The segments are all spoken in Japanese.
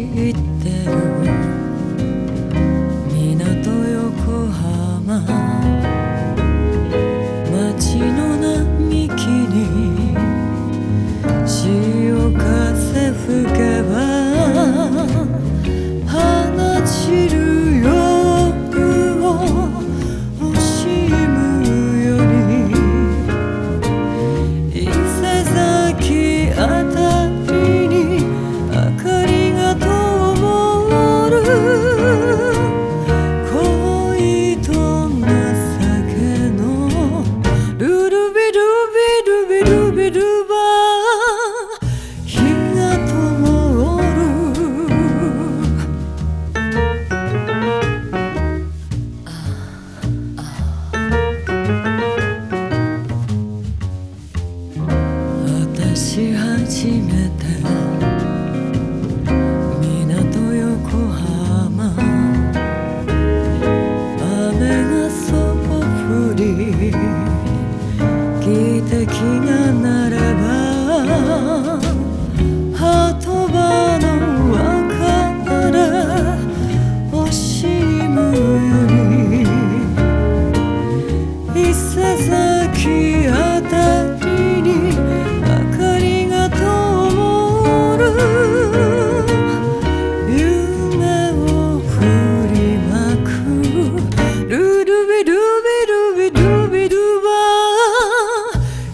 いってる。港横浜。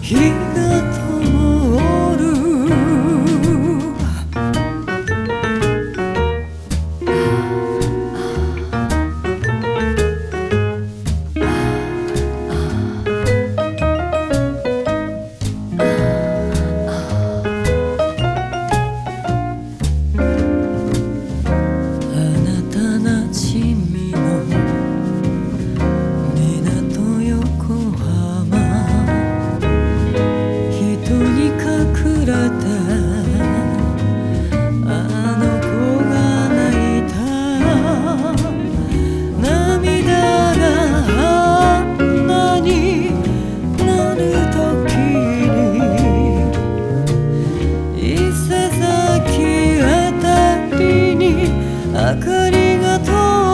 He 痛。